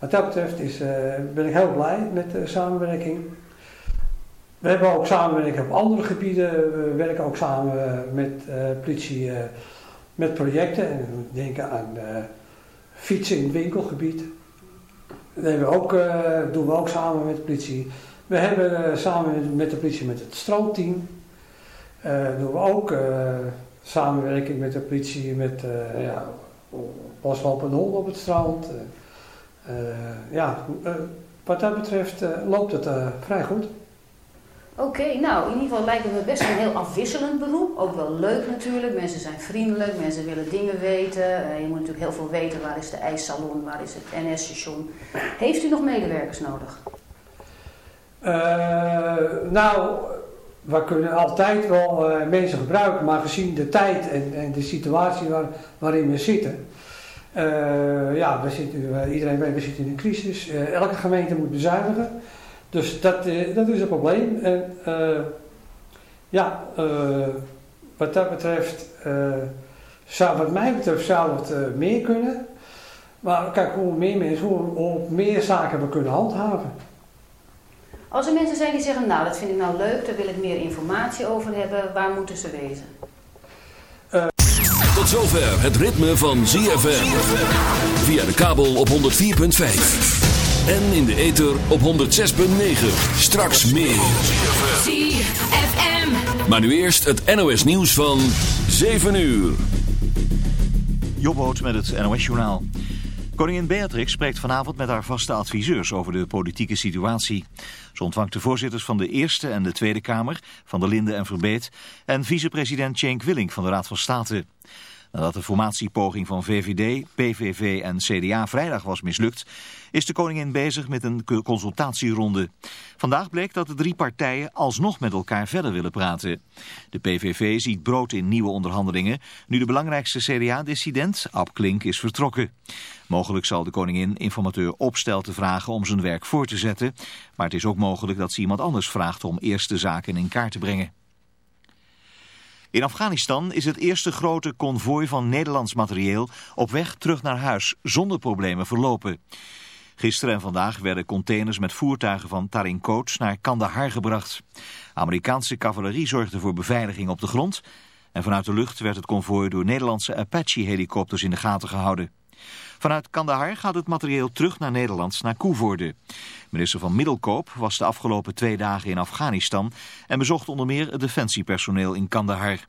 Wat dat betreft is, uh, ben ik heel blij met de samenwerking. We hebben ook samenwerking op andere gebieden. We werken ook samen met uh, politie uh, met projecten. En we denken aan fietsen in het winkelgebied. Dat hebben we ook, doen we ook samen met de politie. We hebben samen met de politie met het strandteam. doen we ook samenwerking met de politie met ja, paslopen hond op het strand. Eh, ja, eh, wat dat betreft eh, loopt het vrij goed. Oké, nou in ieder geval lijkt het me best een heel afwisselend beroep. Ook wel leuk natuurlijk. Mensen zijn vriendelijk, mensen willen dingen weten. je moet natuurlijk heel veel weten. Waar is de ijssalon, waar is het NS-station? Heeft u nog medewerkers nodig? nou, we kunnen altijd wel mensen gebruiken, maar gezien de tijd en, en de situatie waar, waarin we zitten, uh, ja, we zitten, uh, iedereen weet, we zitten in een crisis. Uh, elke gemeente moet bezuinigen. Dus dat, dat is een probleem. En ja, wat dat betreft, zou, wat mij betreft, zou het meer kunnen. Maar kijk, hoe meer mensen, hoe, hoe meer zaken we kunnen handhaven. Als er mensen zijn die zeggen, nou dat vind ik nou leuk, daar wil ik meer informatie over hebben, waar moeten ze wezen? Tot zover het ritme van ZFM. Via de kabel op 104.5. En in de ether op 106.9. Straks meer. ZFM. Maar nu eerst het NOS nieuws van 7 uur. Jobboot met het NOS journaal. Koningin Beatrix spreekt vanavond met haar vaste adviseurs over de politieke situatie. Ze ontvangt de voorzitters van de Eerste en de Tweede Kamer, van de Linde en Verbeet... en vicepresident Cenk Willing van de Raad van State. Nadat de formatiepoging van VVD, PVV en CDA vrijdag was mislukt, is de koningin bezig met een consultatieronde. Vandaag bleek dat de drie partijen alsnog met elkaar verder willen praten. De PVV ziet brood in nieuwe onderhandelingen, nu de belangrijkste CDA-dissident, Ab Klink, is vertrokken. Mogelijk zal de koningin informateur te vragen om zijn werk voor te zetten, maar het is ook mogelijk dat ze iemand anders vraagt om eerst de zaken in kaart te brengen. In Afghanistan is het eerste grote konvooi van Nederlands materieel op weg terug naar huis zonder problemen verlopen. Gisteren en vandaag werden containers met voertuigen van Tarin Coach naar Kandahar gebracht. Amerikaanse cavalerie zorgde voor beveiliging op de grond en vanuit de lucht werd het konvooi door Nederlandse Apache-helikopters in de gaten gehouden. Vanuit Kandahar gaat het materieel terug naar Nederland, naar Koevoorde. Minister van Middelkoop was de afgelopen twee dagen in Afghanistan en bezocht onder meer het defensiepersoneel in Kandahar.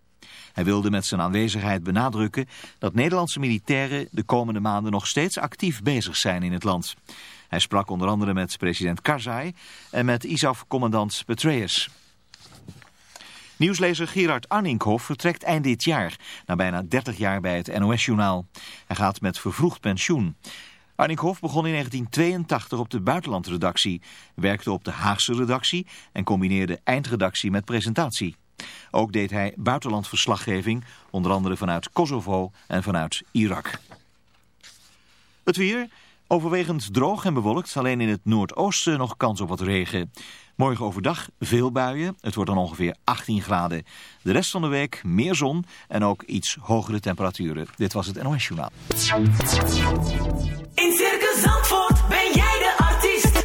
Hij wilde met zijn aanwezigheid benadrukken dat Nederlandse militairen de komende maanden nog steeds actief bezig zijn in het land. Hij sprak onder andere met president Karzai en met ISAF-commandant Petraeus. Nieuwslezer Gerard Arninkhoff vertrekt eind dit jaar, na bijna 30 jaar bij het NOS-journaal. Hij gaat met vervroegd pensioen. Arninkhoff begon in 1982 op de buitenlandredactie, werkte op de Haagse redactie en combineerde eindredactie met presentatie. Ook deed hij buitenlandverslaggeving, onder andere vanuit Kosovo en vanuit Irak. Het weer, overwegend droog en bewolkt, alleen in het noordoosten nog kans op wat regen. Morgen overdag veel buien. Het wordt dan ongeveer 18 graden. De rest van de week meer zon en ook iets hogere temperaturen. Dit was het NOS Journaal. In Circus Zandvoort ben jij de artiest.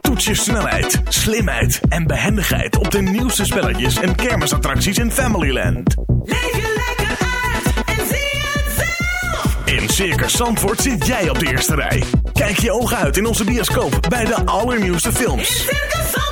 Toets je snelheid, slimheid en behendigheid op de nieuwste spelletjes en kermisattracties in Familyland. Leef je lekker uit en zie het zelf. In Circus Zandvoort zit jij op de eerste rij. Kijk je ogen uit in onze bioscoop bij de allernieuwste films. In Circus Zandvoort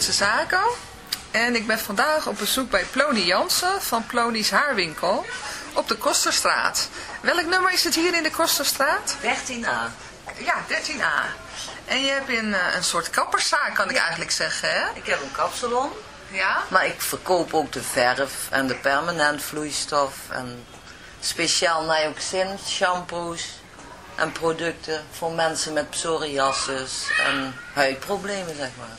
Zandvoortse Zaken. En ik ben vandaag op bezoek bij Plony Jansen van Plony's Haarwinkel op de Kosterstraat. Welk nummer is het hier in de Kosterstraat? 13a. Ja, 13a. En je hebt een, eh, een soort kapperszaak, kan ik eigenlijk zeggen, hè? Ik heb een kapsalon, Ja? maar ik verkoop ook de verf en de permanent vloeistof en speciaal Nioxin shampoos en producten voor mensen met psoriasis en huidproblemen, zeg maar.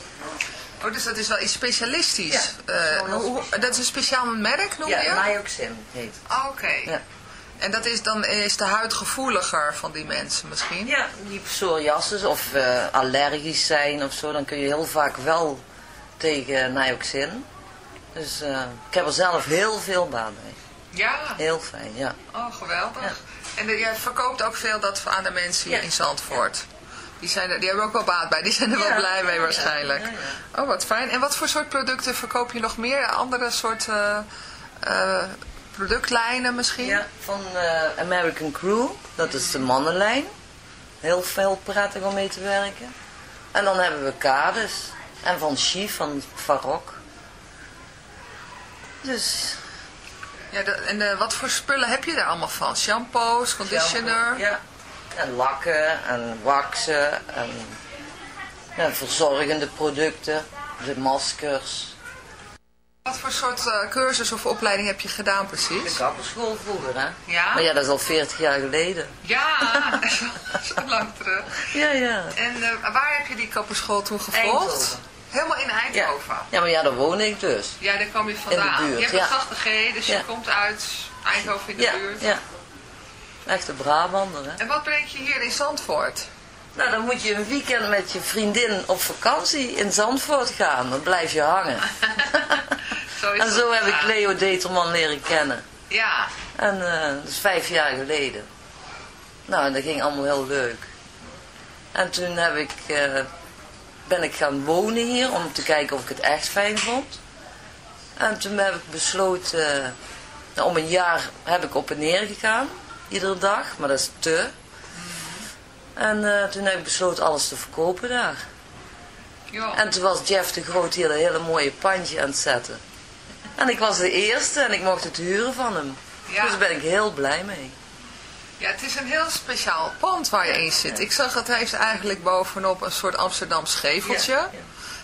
Oh, dus dat is wel iets specialistisch. Ja, Eh, dat is wel hoe- dat is een speciaal merk, noem je? Ja, Nioxin heet het. Ah, Oké. Ja. En dat is dan is de huid gevoeliger van die mensen misschien? Ja, die psoriasis of eh, allergisch zijn of zo, dan kun je heel vaak wel tegen Nioxin. Dus eh, ik heb er zelf heel veel baat bij. Ja. Heel fijn, ja. Oh, geweldig. Ja. En jij verkoopt ook veel dat aan de mensen hier Ja. in Zandvoort. Die, zijn er, die hebben ook wel baat bij. Die zijn er wel blij mee waarschijnlijk. ja. Oh, wat fijn. En wat voor soort producten verkoop je nog meer? Andere soorten eh, productlijnen misschien? Ja, van eh, American Crew. Dat is de mannenlijn. Heel veel prettig om mee te werken. En dan hebben we kades. En van Chief, van Farok. Dus... Ja, de- en eh, wat voor spullen heb je daar allemaal van? Shampoos, conditioner? Ja. En lakken en waxen en ja, verzorgende producten. De maskers. Wat voor soort eh, cursus of opleiding heb je gedaan De precies? kapperschool vroeger, hè? Ja? Maar ja, dat is al 40 jaar geleden. Ja, dat is wel zo lang terug. Ja, ja. En eh, waar heb je die kapperschool toen gevolgd? Eindhoven. Helemaal in Ja, Eindhoven? ja maar ja, daar woon ik dus. Ja, daar kwam je vandaan. buurt, je hebt ja. een zachte G, dus je Ja. komt uit Eindhoven in de Ja, buurt. ja. Echte Brabander, hè? En wat brengt je hier in Zandvoort? Nou, dan moet je een weekend met je vriendin op vakantie in Zandvoort gaan. Dan blijf je hangen. Zo is En zo heb ik. Leo Determan leren kennen. Ja, En eh, dat is vijf jaar geleden. Nou, en dat ging allemaal heel leuk. En toen heb ik, eh, ben ik gaan wonen hier om te kijken of ik het echt fijn vond. En toen heb ik besloten, eh, om een jaar heb ik op en neer gegaan. Iedere dag, maar dat is te. En eh, toen heb ik besloten alles te verkopen daar. joh. En toen was Jeff de Groot hier een hele mooie pandje aan het zetten. En ik was de eerste en ik mocht het huren van hem. Ja. Dus daar ben ik heel blij mee. ja, het is een heel speciaal pand waar je in zit. Ik zag het heeft eigenlijk bovenop een soort Amsterdam scheveltje. Ja,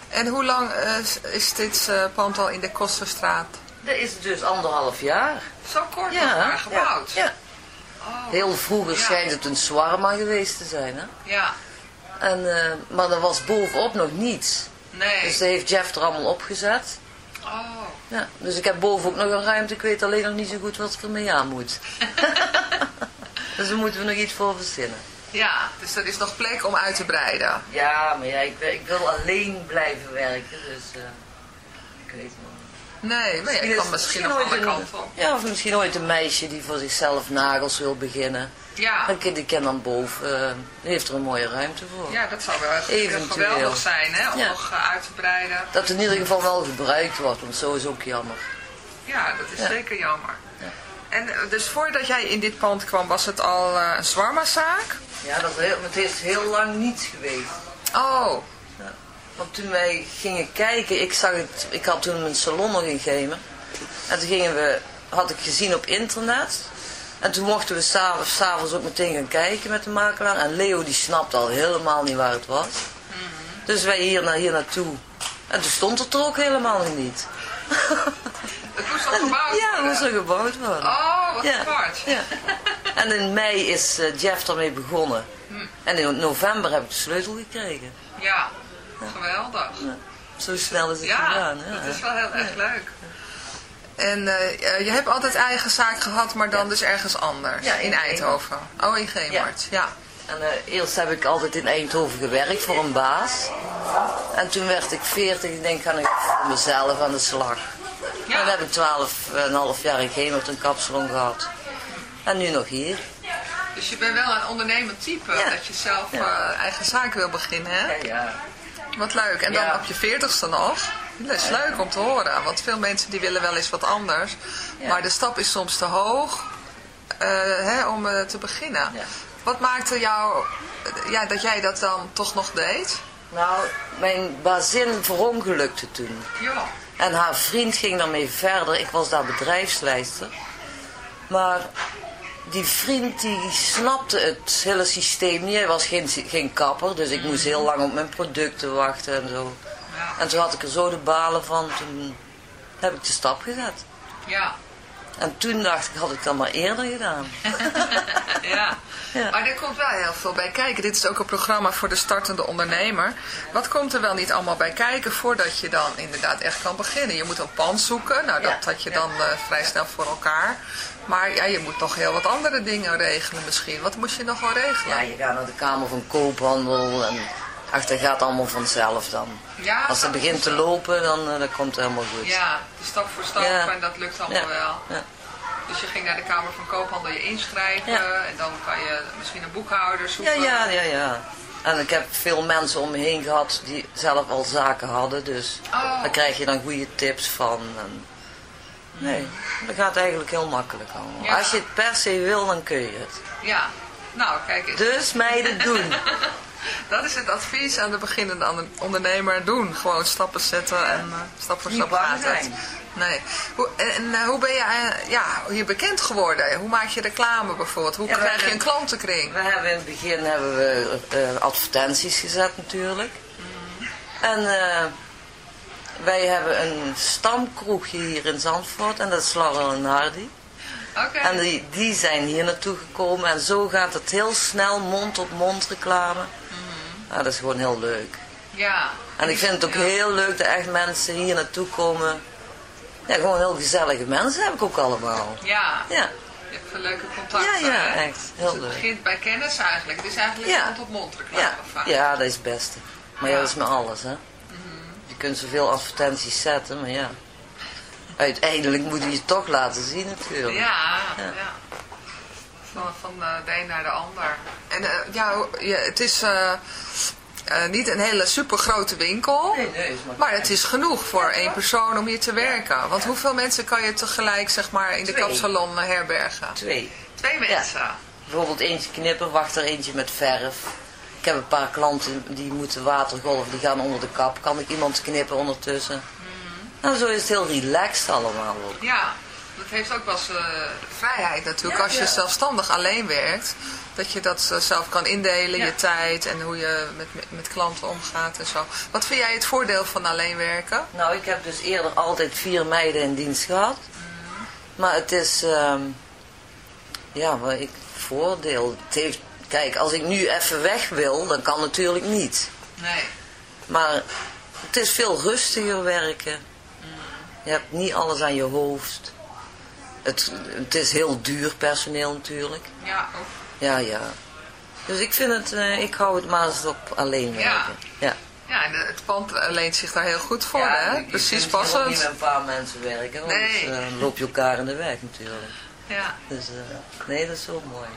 En hoe lang eh, is- dit eh, pand al in de Kosterstraat? Dat is dus anderhalf jaar. Zo kort nog maar gebouwd. Ja. Oh, Heel vroeger schijnt het een zwarma geweest te zijn. Hè? ja. En, eh, maar er was bovenop nog niets. Nee. Dus dat heeft Jeff er allemaal opgezet. Oh. Ja, dus ik heb boven ook nog een ruimte. Ik weet alleen nog niet zo goed wat ik ermee aan moet. dus daar moeten we nog iets voor verzinnen. Ja, dus er is nog plek om uit te breiden. Ja, maar ja, ik, wil- ik wil alleen blijven werken. Dus uh, ik weet het nog. Nee, maar Misschien kan is- misschien nog een- kanten op. Ja, of misschien ooit een meisje die voor zichzelf nagels wil beginnen. Ja. Dan kan die kan dan boven, die heeft er een mooie ruimte voor. ja, dat zou wel Eventueel. geweldig zijn, hè? Om Ja. nog eh, uit te breiden. Dat in ieder geval wel gebruikt wordt, want zo is ook jammer. Ja, dat is Ja. zeker jammer. En eh, dus voordat jij in dit pand kwam, was het al een zwarmazaak? Ja, dat is heel, het is heel lang niets geweest. Oh, Want toen wij gingen kijken, ik zag het, ik had toen een salon nog in Gemen. En toen gingen we, had ik gezien op internet. En toen mochten we s'avonds, s'avonds ook meteen gaan kijken met de makelaar. En Leo die snapte al helemaal niet waar het was. Dus wij hier, naar, hier naartoe. En toen stond het er ook helemaal niet. het moest al gebouwd Ja, het worden. moest er gebouwd worden. Oh, wat Ja. apart. Ja. En in mei is eh, Jeff ermee begonnen. En in november heb ik de sleutel gekregen. Ja, geweldig. Zo snel is het Ja, gegaan. Ja. dat is wel heel erg leuk. En eh, eh, je hebt altijd eigen zaak gehad, maar dan dus ergens anders. Ja, in in Eindhoven. Oh, in Geemart. Ja. En eh, eerst heb ik altijd in Eindhoven gewerkt voor een baas. En toen werd ik 40 ik denk, ga ik voor mezelf aan de slag. Ja. Dan heb ik 12,5 jaar in Gemert een kapsalon gehad. En nu nog hier. Dus je bent wel een ondernemend type, Ja. dat je zelf Ja. eh, eigen zaak wil beginnen, hè? ja. Wat leuk. En dan Ja. op je veertigste nog. Dat is leuk om te horen, want veel mensen die willen wel eens wat anders. Ja. Maar de stap is soms te hoog. eh, hè, om eh, te beginnen. Ja. Wat maakte jou ja, dat jij dat dan toch nog deed? Nou, mijn bazin verongelukte toen. Ja. En haar vriend ging daarmee verder. Ik was daar bedrijfsleider. Maar die vriend die snapte het hele systeem niet. Hij was geen, geen kapper, dus ik moest heel lang op mijn producten wachten en zo. En toen had ik er zo de balen van. Toen heb ik de stap gezet. Ja. En toen dacht ik, had ik dat maar eerder gedaan. ja. Ja. Maar er komt wel heel veel bij kijken. Dit is ook een programma voor de startende ondernemer. Wat komt er wel niet allemaal bij kijken voordat je dan inderdaad echt kan beginnen? Je moet een pand zoeken. Nou, dat Ja. had je dan eh, vrij snel voor elkaar. Maar ja, je moet nog heel wat andere dingen regelen misschien. Wat moest je nog wel regelen? Ja, je gaat naar de Kamer van Koophandel en ach, dat gaat allemaal vanzelf dan. Ja, Als het begint te lopen, dan, eh, dan komt het helemaal goed. Ja, stap voor stap Ja. en dat lukt allemaal Ja. wel. Ja. Dus je ging naar de Kamer van Koophandel je inschrijven en dan kan je misschien een boekhouder zoeken. Ja, ja, ja, ja. En ik heb veel mensen om me heen gehad die zelf al zaken hadden, dus Oh. daar krijg je dan goede tips van. En nee, dat gaat eigenlijk heel makkelijk allemaal. Ja. Als je het per se wil, dan kun je het. Ja. Nou, kijk eens. Dus meiden doen. Dat is het advies aan de beginnende ondernemer doen. Gewoon stappen zetten en eh, stap voor stap gaat het. Nee. Hoe, en eh, hoe ben je eh, ja, hier bekend geworden? Hoe maak je reclame bijvoorbeeld? Hoe Ja, krijg je een klantenkring? We hebben in het begin hebben we advertenties gezet natuurlijk. En eh, wij hebben een stamkroegje hier in Zandvoort en dat is Laurel en Hardy. Oké. En die, die zijn hier naartoe gekomen en zo gaat het heel snel mond op mond reclame. Nou, dat is gewoon heel leuk. Ja. En ik vind het ook Ja. heel leuk dat echt mensen hier naartoe komen. Ja, gewoon heel gezellige mensen heb ik ook allemaal. Ja. Ja, Je hebt veel leuke contacten. Ja, ja, echt. Heel dus het leuk. begint bij kennis eigenlijk. Het is eigenlijk Ja. mond-op-mond reclame ja, vaak. ja, dat is het beste. Maar Ja. dat is met alles, hè. Je kunt zoveel advertenties zetten, maar ja. Uiteindelijk moet je je toch laten zien natuurlijk. Ja, Ja. ja. Van, van de een naar de ander. En eh, ja, het is eh, eh, niet een hele super grote winkel. Nee, nee, maar- Maar het is genoeg voor één persoon om hier te werken. Want hoeveel mensen kan je tegelijk zeg maar, in de Twee. kapsalon herbergen? Twee. Twee mensen. Bijvoorbeeld eentje knippen, wacht er eentje met verf. Heb een paar klanten die moeten watergolven, die gaan onder de kap. Kan ik iemand knippen ondertussen? Nou, zo is het heel relaxed allemaal ook. Ja, dat heeft ook wel eh, vrijheid natuurlijk. Ja, Als je ja. zelfstandig alleen werkt, dat je dat eh, zelf kan indelen, Ja. je tijd en hoe je met, met, met klanten omgaat en zo. Wat vind jij het voordeel van alleen werken? Nou, ik heb dus eerder altijd vier meiden in dienst gehad. Maar het is, ehm, ja, wat ik voordeel. Het heeft, kijk, als ik nu even weg wil, dan kan natuurlijk niet. Nee. Maar het is veel rustiger werken. Je hebt niet alles aan je hoofd. Het, het is heel duur personeel natuurlijk. Ja, ook. Ja, ja. Dus ik vind het, eh, ik hou het maar eens op alleen werken. Ja. Ja. Ja, en het pand eh, leent zich daar heel goed voor, Ja, hè? je- je Precies hier ook niet passend. met een paar mensen werken, want Nee. dan loop je elkaar in de weg natuurlijk. Ja. Dus eh, nee, dat is zo mooi.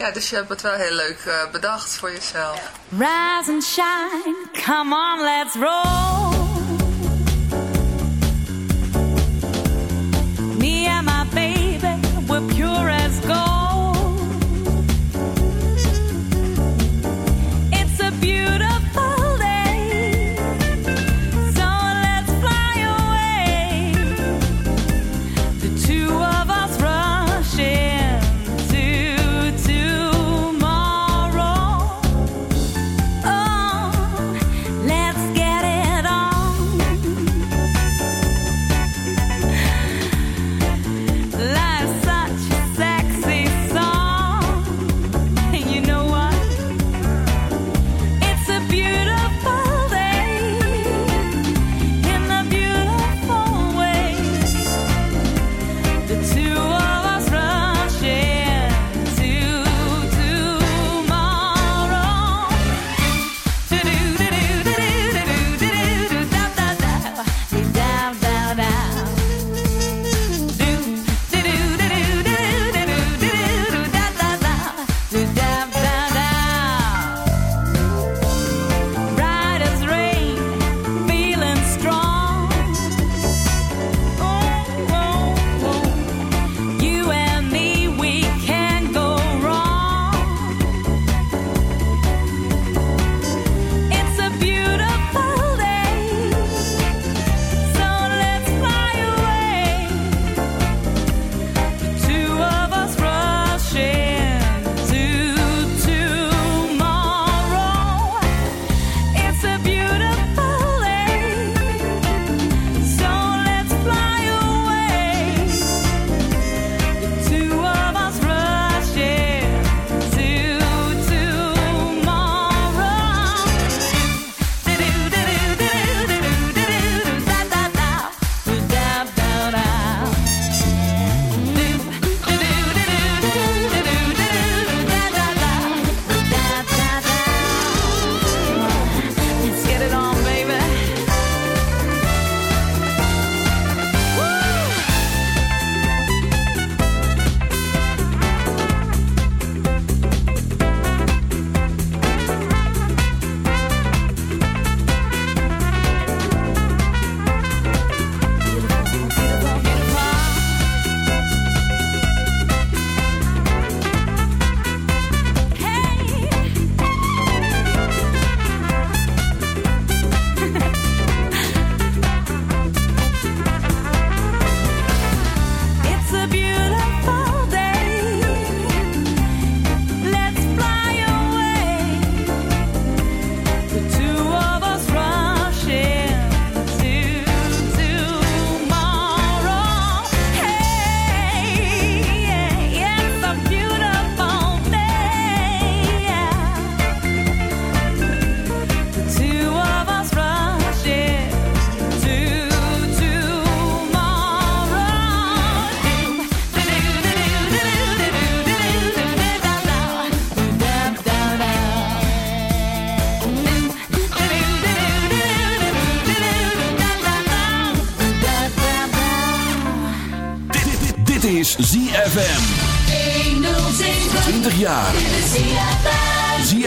Ja, dus je hebt het wel heel leuk eh, bedacht voor jezelf. Rise and shine, come on, let's roll.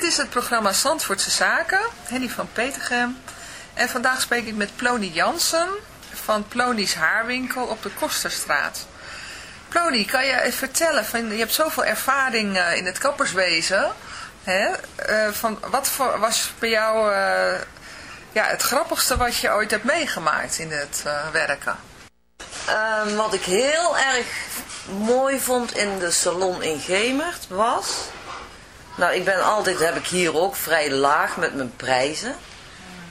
Dit is het programma Zandvoortse Zaken, Henny van Petergem. En vandaag spreek ik met Plony Jansen van Plony's Haarwinkel op de Kosterstraat. Plony, kan je even vertellen, van, je hebt zoveel ervaring eh, in het kapperswezen. Hè? Eh, van, wat voor, was bij jou eh, ja, het grappigste wat je ooit hebt meegemaakt in het werken? Ehm, wat ik heel erg mooi vond in de salon in Gemert was... Nou, ik ben altijd, heb ik hier ook, vrij laag met mijn prijzen.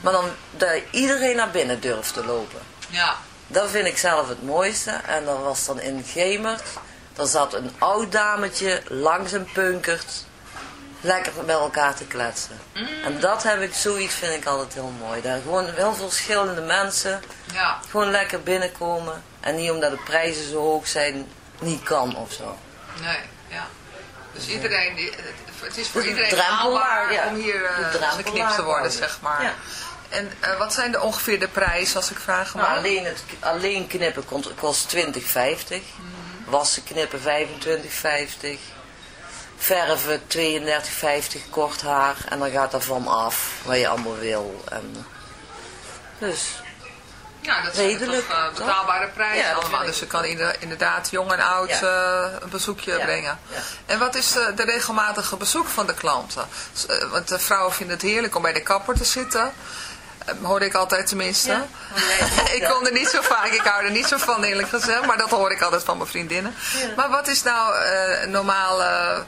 Maar dan dat iedereen naar binnen durft te lopen. Ja. Dat vind ik zelf het mooiste. En dat was dan in Gemert. Daar zat een oud dametje langs een punkert. Lekker met elkaar te kletsen. En dat heb ik, zoiets vind ik altijd heel mooi. Daar gewoon heel verschillende mensen. Ja. Gewoon lekker binnenkomen. En niet omdat de prijzen zo hoog zijn, niet kan of zo. Nee, ja. Dus iedereen, die- het is voor iedereen haalbaar ja. om hier eh, geknipt te worden, zeg maar. Ja. En eh, wat zijn de ongeveer de prijzen, als ik vraag Nou, alleen, het, alleen knippen kost, kost 20,50. Wassen knippen 25,50. Verven 32,50 kort haar. En dan gaat er van af wat je allemaal wil. En, dus, Ja, dat zijn redelijk, toch eh, toch? betaalbare prijzen Ja, dat allemaal. Dus je kan inderdaad jong en oud Ja. eh, een bezoekje Ja, brengen. ja. En wat is de, de regelmatige bezoek van de klanten? Eh, Want de vrouwen vinden het heerlijk om bij de kapper te zitten. Eh, Hoorde ik altijd tenminste. Ik kom er niet zo vaak, ik hou er niet zo van eerlijk gezegd. Maar dat hoor ik altijd van mijn vriendinnen. Maar wat is nou eh, een normale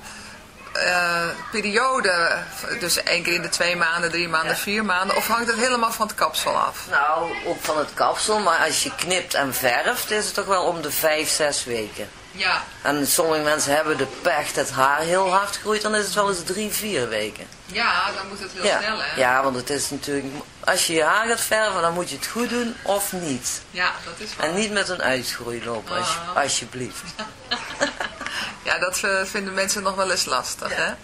eh, periode, dus één keer in de twee maanden, drie maanden, vier maanden, of hangt het helemaal van het kapsel af? Nou, ook van het kapsel, maar als je knipt en verft, is het toch wel om de vijf, zes weken. Ja, En sommige mensen hebben de pech dat haar heel hard groeit, dan is het wel eens drie, vier weken. ja dan moet het heel ja. snel, hè? ja, want het is natuurlijk, als je je haar gaat verven, dan moet je het goed doen of niet. Ja, dat is waar. En niet met een uitgroei lopen, als, Ah. alsjeblieft. Ja, dat eh, vinden mensen nog wel eens lastig, hè? ja.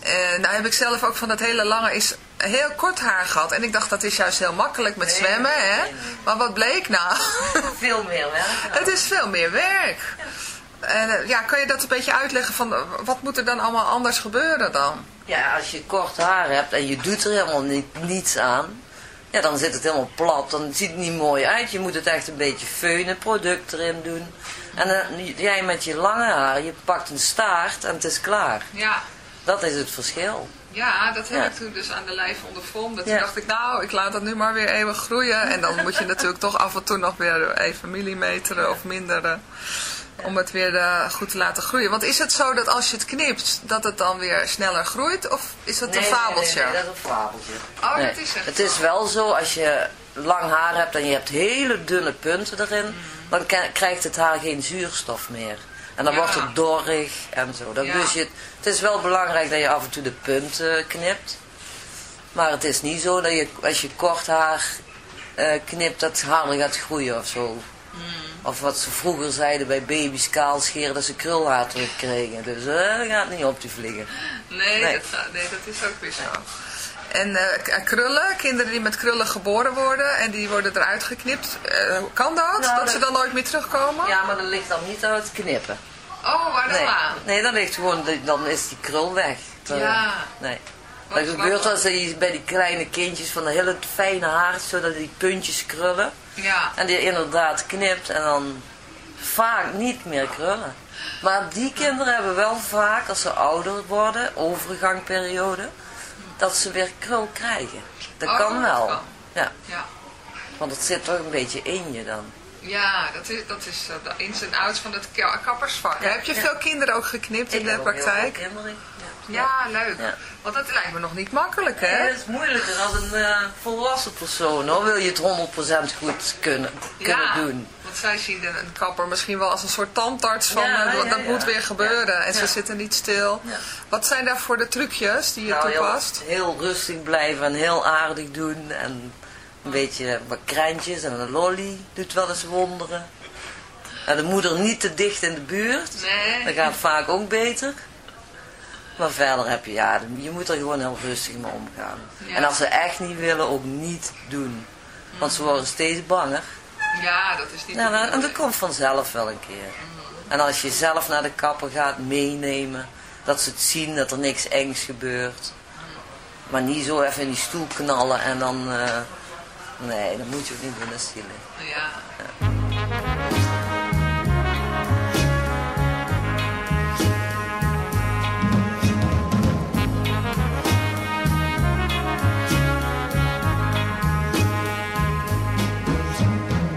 En nou heb ik zelf ook van dat hele lange is heel kort haar gehad. En ik dacht dat is juist heel makkelijk met Nee, zwemmen, hè? nee. Maar wat bleek nou? Veel meer werk. Het is veel meer werk. En eh, ja, kan je dat een beetje uitleggen van eh, wat moet er dan allemaal anders gebeuren dan? Ja, als je kort haar hebt en je doet er helemaal niet, niets aan, ja, dan zit het helemaal plat. Dan ziet het niet mooi uit. Je moet het echt een beetje feunen, product erin doen. En dan, jij met je lange haar, je pakt een staart en het is klaar. Ja, Dat is het verschil. ja dat heb Ja. ik toen dus aan de lijf ondervonden. Toen Ja. dacht ik, nou, ik laat dat nu maar weer eeuwig groeien. En dan moet je natuurlijk toch af en toe nog weer even millimeteren of minderen. Om het weer eh, goed te laten groeien. Want is het zo dat als je het knipt, dat het dan weer sneller groeit? Of is dat Nee, een fabeltje? Nee, nee, dat is een fabeltje. Oh, Nee, dat is echt Het is wel zo, als je lang haar hebt en je hebt hele dunne punten erin, dan krijgt het haar geen zuurstof meer. En dan Ja. wordt het dorrig en zo. Dan Ja. dus je, het is wel belangrijk dat je af en toe de punten knipt. Maar het is niet zo dat je, als je kort haar eh, knipt, dat het harder gaat groeien of zo. Hmm. Of wat ze vroeger zeiden bij baby's kaal scheren, dat ze krulhaar terugkregen. Dus eh, dat gaat niet op die vliegen. Nee, Nee. Dat, nee, dat is ook weer zo. En eh, k- krullen, kinderen die met krullen geboren worden en die worden eruit geknipt. eh, kan dat? Nou, dat ze dan nooit meer terugkomen? Ja, maar dat ligt dan niet aan het knippen. Oh, waar dan Nee, aan? nee dan ligt gewoon, dan is die krul weg. Dan- Ja. Nee. Wat Dat gebeurt als je bij die kleine kindjes van de hele fijne haar, zodat die puntjes krullen. Ja. En die inderdaad knipt en dan vaak niet meer krullen. Maar die kinderen hebben wel vaak, als ze ouder worden, overgangperiode, dat ze weer krul krijgen. Dat Oh, kan dat wel. kan. Ja, Ja. want het zit toch een beetje in je dan. Ja, dat is, dat is eh, de ins en outs van het ka- kappersvak. Ja, Heb je ja. veel kinderen ook geknipt in de heel praktijk? veel. Ja, leuk. Ja. Want dat lijkt me nog niet makkelijk, Ja, hè? het is moeilijker als een eh, volwassen persoon hoor. Wil je het 100% goed kunnen, kunnen ja, doen. want zij zien de- een kapper misschien wel als een soort tandarts van Ja, eh, dat, ja, dat ja. moet weer gebeuren en ze Ja. zitten niet stil. Ja. Wat zijn daar voor de trucjes die je Nou, heel, toepast? heel rustig blijven en heel aardig doen. En een beetje wat krentjes en een lolly doet wel eens wonderen. En de moeder niet te dicht in de buurt. Nee. Dat gaat vaak ook beter. Maar verder heb je, ja, je moet er gewoon heel rustig mee omgaan. Ja. En als ze echt niet willen, ook niet doen. Want ze worden steeds banger. Ja, dat is niet nou, en dat komt vanzelf wel een keer. En als je zelf naar de kapper gaat meenemen, dat ze het zien dat er niks engs gebeurt. Maar niet zo even in die stoel knallen en dan... eh, nee, dat moet je ook niet doen, dat is zielig. Ja.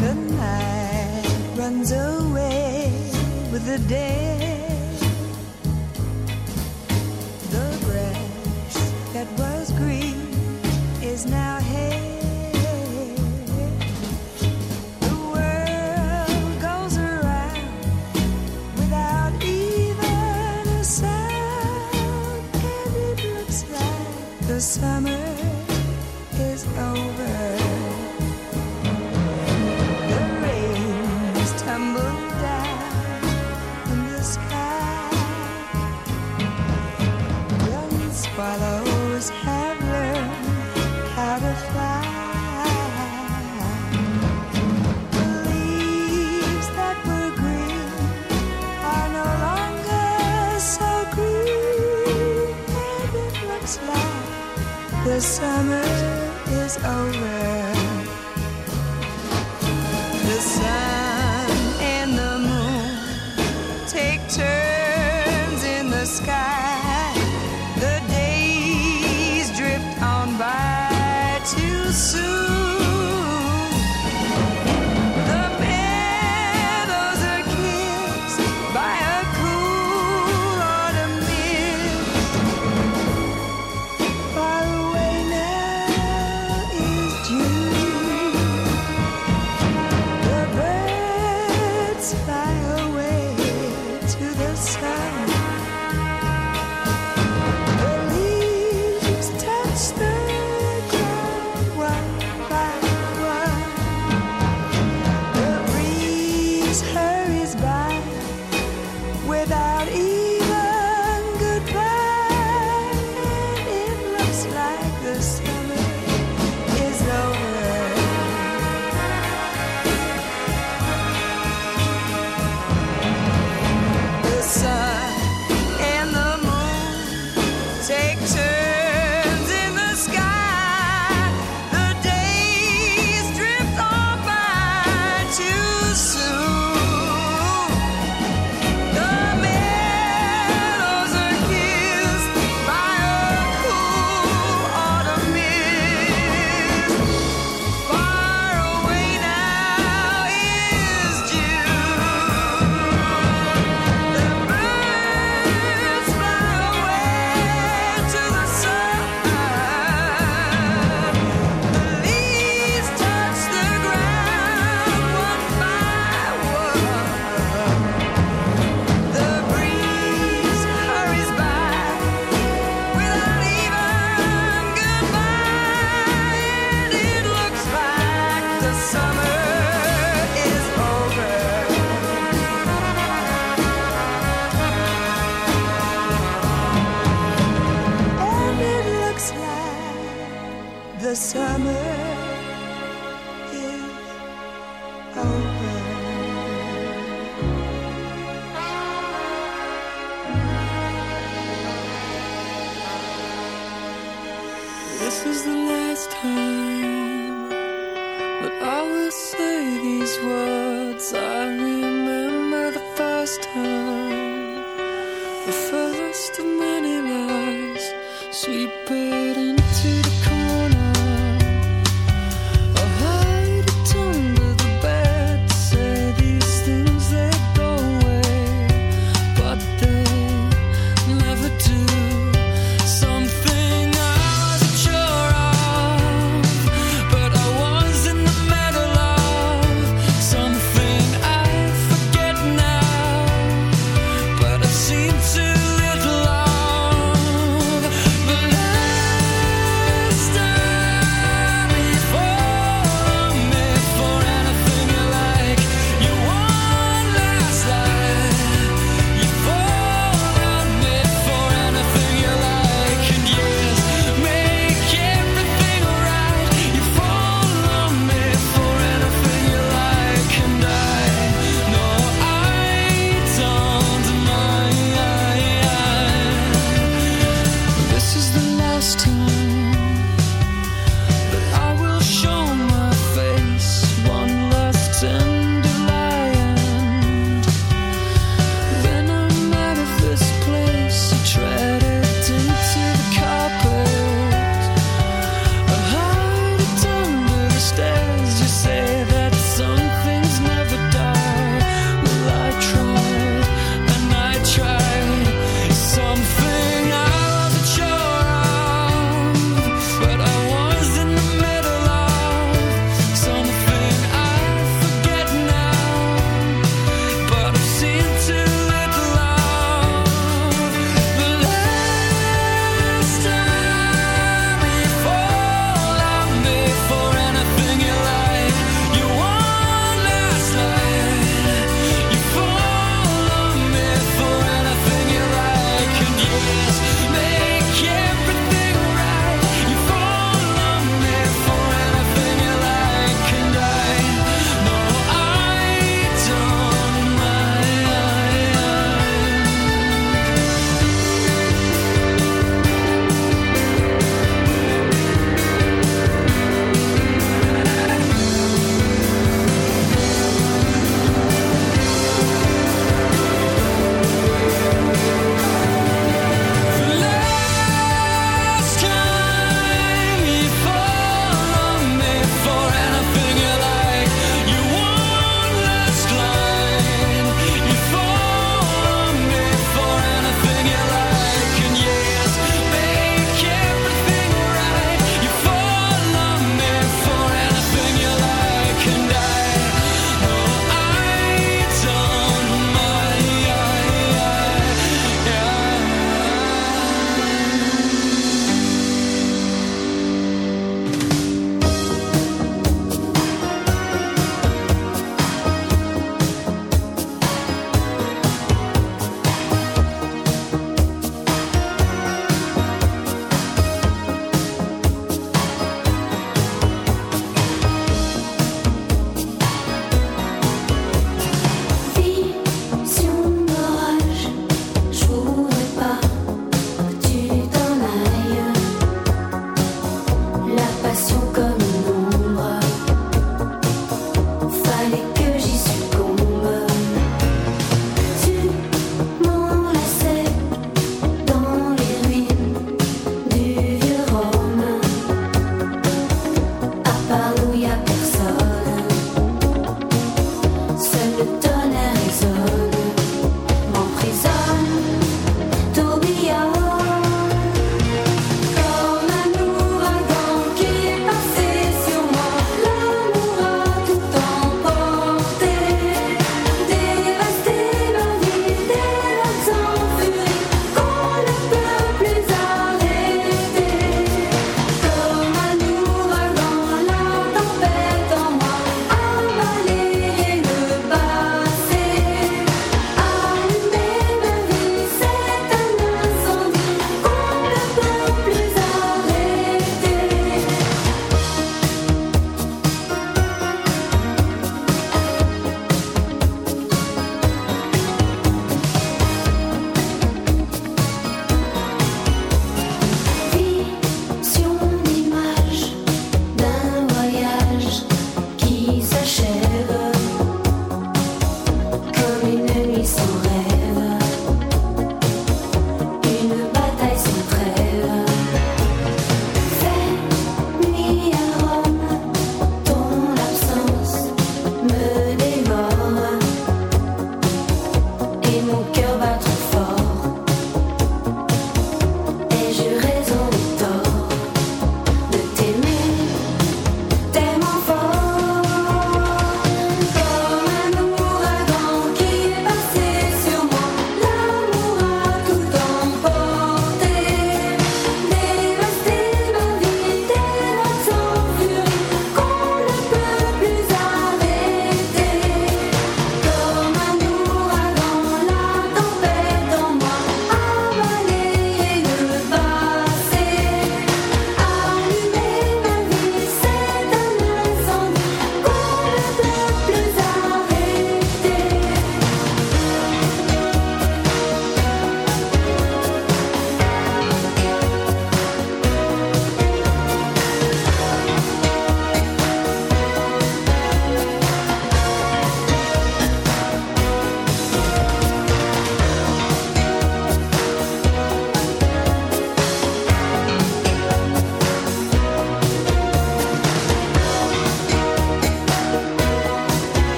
The night runs away with the day.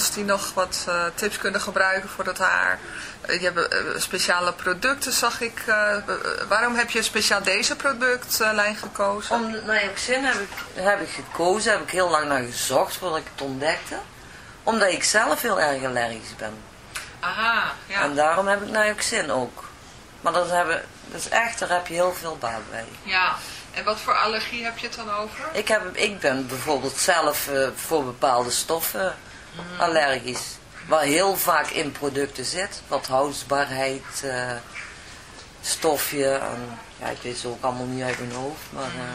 Eh, die nog wat eh, tips kunnen gebruiken voor dat haar? Eh, je hebt eh, speciale producten, zag ik. eh, eh, waarom heb je speciaal deze productlijn gekozen? Om Nioxin heb ik, heb ik gekozen, heb ik heel lang naar gezocht voordat ik het ontdekte. Omdat ik zelf heel erg allergisch ben. Aha, ja. En daarom heb ik Nioxin ook. Maar dat, hebben, dat is echt, daar heb je heel veel baat bij. ja. En wat voor allergie heb je het dan over? Ik, heb, ik ben bijvoorbeeld zelf eh, voor bepaalde stoffen allergisch. Waar heel vaak in producten zit. Wat houdbaarheid, eh, stofje. En, ja, ik weet ze ook allemaal niet uit mijn hoofd. Maar eh,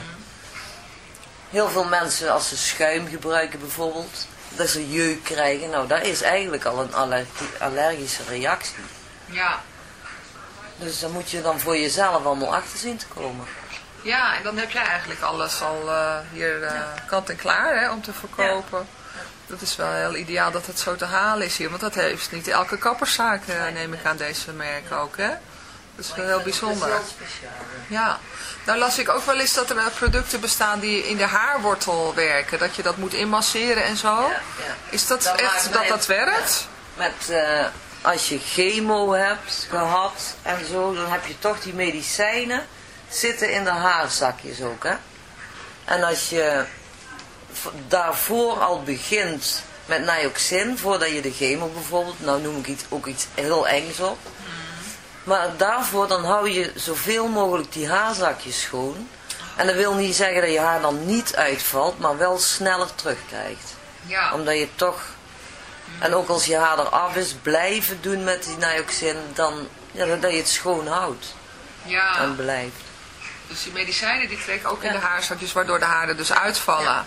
heel veel mensen als ze schuim gebruiken bijvoorbeeld. Dat ze jeuk krijgen. Nou, dat is eigenlijk al een allergie- allergische reactie. Ja. Dus daar moet je dan voor jezelf allemaal achter zien te komen. Ja, en dan heb jij eigenlijk alles al eh, hier kant en klaar hè, om te verkopen. Dat is wel heel ideaal dat het zo te halen is hier. Want dat heeft niet elke kapperszaak, eh, neem ik aan deze merken ook. Hè? Dat is wel heel bijzonder. Dat is heel speciaal. Ja, nou las ik ook wel eens dat er eh, producten bestaan die in de haarwortel werken. Dat je dat moet inmasseren en zo. Ja, ja. Is dat Dat echt dat dat werkt? Met, eh, als je chemo hebt gehad en zo, dan heb je toch die medicijnen zitten in de haarzakjes ook, hè. En als je daarvoor al begint met Nioxin, voordat je de chemo bijvoorbeeld, nou noem ik iets, ook iets heel engs op. Maar daarvoor dan hou je zoveel mogelijk die haarzakjes schoon. En dat wil niet zeggen dat je haar dan niet uitvalt, maar wel sneller terugkrijgt Ja. omdat je toch, en ook als je haar eraf is, blijven doen met die nioxin, dan ja, dat je het schoon houdt ja. en blijft. Dus die medicijnen die trekken ook in de haarzakjes, waardoor de haren dus uitvallen.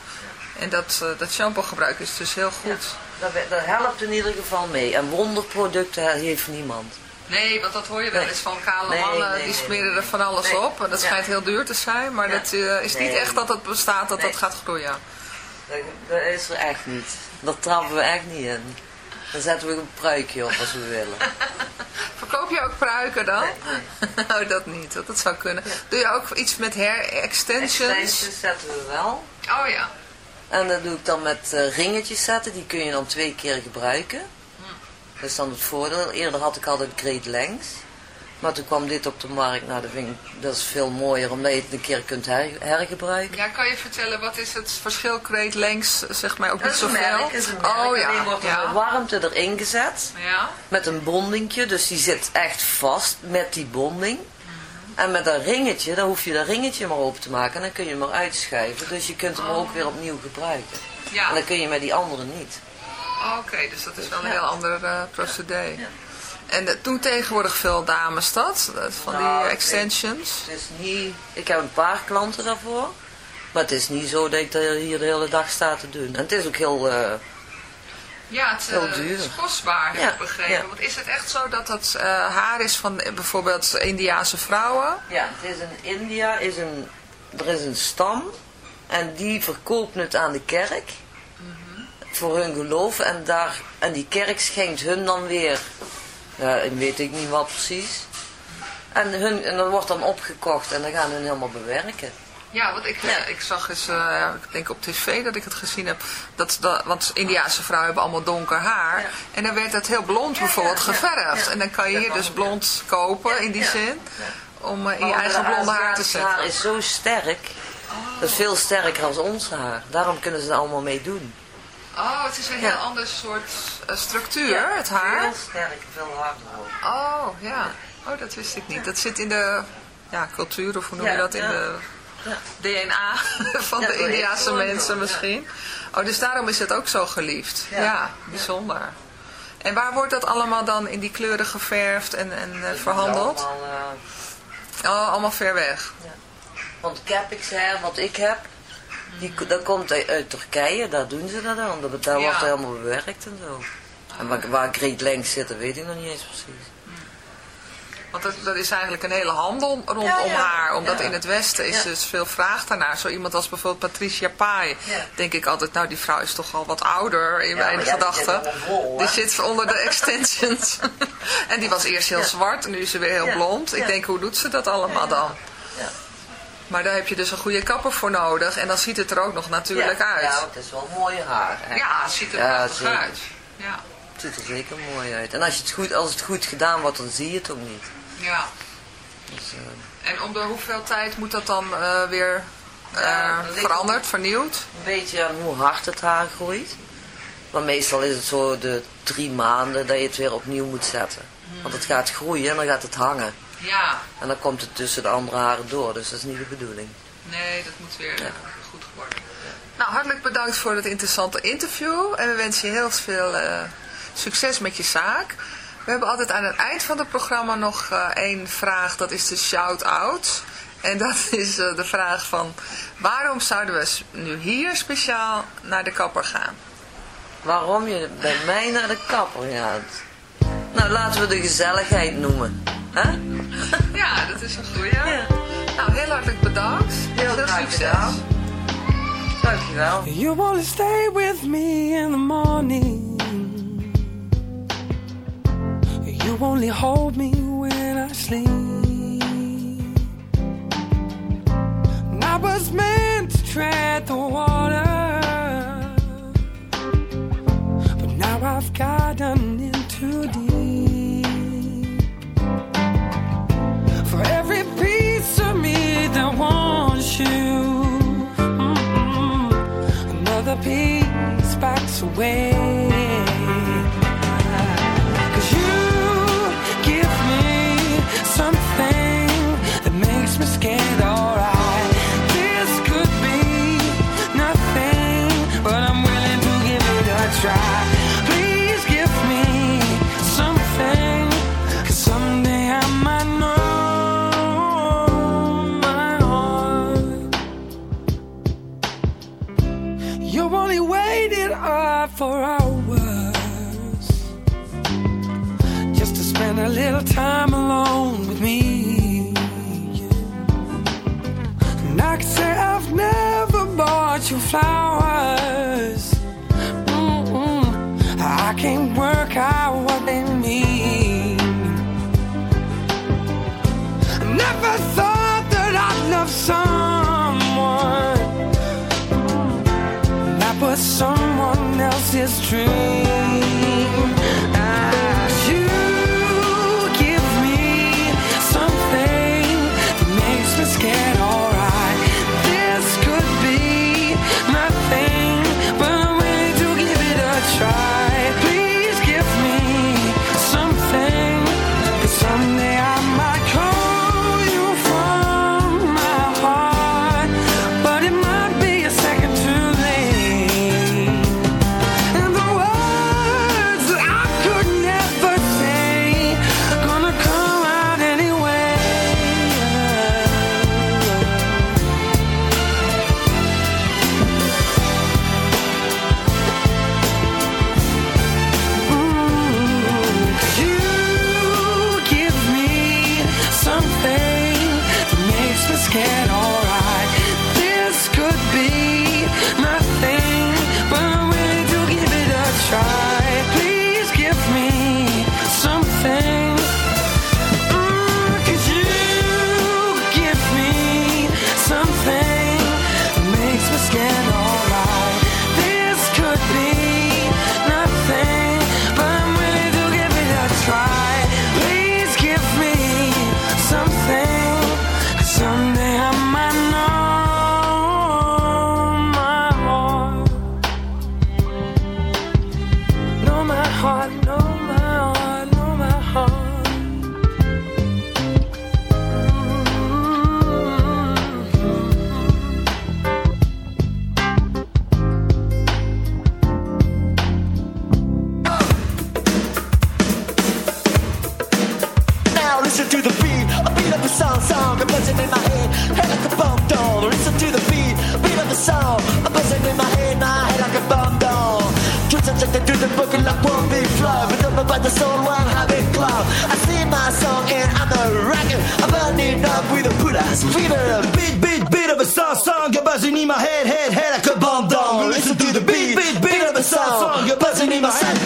En dat, eh, dat shampoo gebruik is dus heel goed. Dat, dat helpt in ieder geval mee. En wonderproducten heeft niemand. Nee, want dat hoor je wel Nee. eens van kale Nee, mannen, nee, die smeren er van alles op. En dat Ja. schijnt heel duur te zijn, maar Ja. dat eh, is niet echt dat het bestaat dat dat gaat groeien. Dat, dat is er echt niet. Dat trappen we echt niet in. Dan zetten we een pruikje op als we willen. Verkoop je ook pruiken dan? oh, dat niet. Dat, dat zou kunnen. Doe je ook iets met hair extensions? Extensions zetten we wel. Oh ja. En dat doe ik dan met eh, ringetjes zetten. Die kun je dan twee keer gebruiken. Dat is dan het voordeel. Eerder had ik altijd Great Lengths. Maar toen kwam dit op de markt. Nou, dat, vind ik, dat is veel mooier. Omdat je het een keer kunt her- hergebruiken. Ja, kan je vertellen wat is het verschil Great Lengths, zeg maar, ook niet een zoveel? merk. is een merk. Oh Alleen ja. wordt ja. warmte erin gezet. Ja. Met een bondingje. Dus die zit echt vast met die bonding. En met dat ringetje, dan hoef je dat ringetje maar open te maken. En dan kun je hem maar uitschuiven. Dus je kunt hem ook weer opnieuw gebruiken. Ja. En dan kun je met die andere niet. Oké, dus dat is wel een Ja. heel ander eh, procedé. Ja. En dat doen tegenwoordig veel dames dat? Van Nou, die ik extensions? Het is niet, ik heb een paar klanten daarvoor. Maar het is niet zo dat ik hier de hele dag sta te doen. En het is ook heel... eh, Ja, het eh, is kostbaar, heb ik begrepen. ja. Want is het echt zo dat het eh, haar is van eh, bijvoorbeeld Indiaanse vrouwen? ja, het is in India, is een, er is een stam. En die verkoopt het aan de kerk. Voor hun geloof. En, daar, en die kerk schenkt hun dan weer... Ik weet ik niet wat precies. En, hun, en dat wordt dan opgekocht en dan gaan hun helemaal bewerken. Ja, want ik, Ja. ik zag eens, eh, ik denk op tv dat ik het gezien heb, dat, dat, want Indiaanse vrouwen hebben allemaal donker haar. Ja. En dan werd het heel blond bijvoorbeeld ja, ja. geverfd. Ja. En dan kan je Dat hier dus blond kopen in die Ja. zin, om in je eigen de blonde haar te zetten. haar is zo sterk. Dat is veel sterker dan ons haar. Daarom kunnen ze er allemaal mee doen. Oh, het is een heel ander soort eh, structuur, het haar. Heel sterk, veel harder ook. Oh, ja. Oh, dat wist ik niet. Dat zit in de ja, cultuur, of hoe noem je Ja, dat? In ja. de. DNA van Ja, de Indiaanse mensen ja. misschien. Oh, dus daarom is het ook zo geliefd. Ja, Ja. bijzonder. En waar wordt dat allemaal dan in die kleuren geverfd en, en eh, verhandeld? Allemaal, eh, Oh, allemaal ver weg. want Capix hair, wat ik heb, die, dat komt uit, Turkije, daar doen ze dat dan. Dat, daar Ja. wordt helemaal bewerkt en zo. En waar, waar Lengths zitten, weet ik nog niet eens precies. Want dat, dat is eigenlijk een hele handel rondom Ja, ja. haar. Omdat Ja. in het Westen is dus veel vraag daarnaar. Zo iemand als bijvoorbeeld Patricia Pai. Denk ik altijd, nou die vrouw is toch al wat ouder in mijn gedachten. Die zit onder de extensions. en die was eerst heel zwart en nu is ze weer heel blond. Ik denk, hoe doet ze dat allemaal dan? Ja. Maar daar heb je dus een goede kapper voor nodig. En dan ziet het er ook nog natuurlijk uit. Ja, het is wel mooie haar. hè. Ja, het ziet er prachtig uit. Ja. Het ziet er zeker mooi uit. En als, je het goed, als het goed gedaan wordt, dan zie je het ook niet. Ja. Dus, eh, En om de hoeveel tijd moet dat dan eh, weer eh, veranderd, vernieuwd? een beetje aan hoe hard het haar groeit. Maar meestal is het zo de drie maanden dat je het weer opnieuw moet zetten. Want het gaat groeien en dan gaat het hangen. Ja. En dan komt het tussen de andere haren door, dus dat is niet de bedoeling. Nee, dat moet weer Ja. goed worden. Nou, hartelijk bedankt voor het interessante interview. En we wensen je heel veel succes met je zaak. We hebben altijd aan het eind van het programma nog eh, één vraag. Dat is de shout-out. En dat is eh, de vraag van... Waarom zouden we nu hier speciaal naar de kapper gaan? Waarom je bij mij naar de kapper gaat? Nou, laten we de gezelligheid noemen. hè? Ja, dat is een goeie. Ja. Nou, heel hartelijk bedankt. Heel veel succes. Dankjewel. You wanna stay with me in the morning. You only hold me when I sleep. And I was meant to tread the water. But now I've gotten in too deep. is true. Beat, beat, of a song, song. You're buzzing in my head, head, head like a bomb down. Listen to the beat, beat, beat of a song, song. You're buzzing in my head.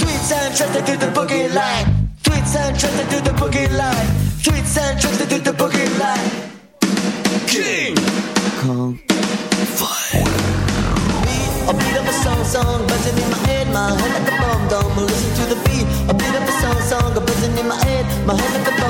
Tweets and tricks to do the boogie line. Tweets and tricks to do the boogie line. Tweets and tricks to do the boogie line. King Kong Fire. A beat of a song, song, buzzing in my head, my head like a bomb dome. Listen to the beat, a beat of a song, song, buzzing in my head, my head like a bomb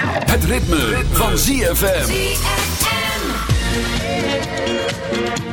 Het ritme, van ZFM. I've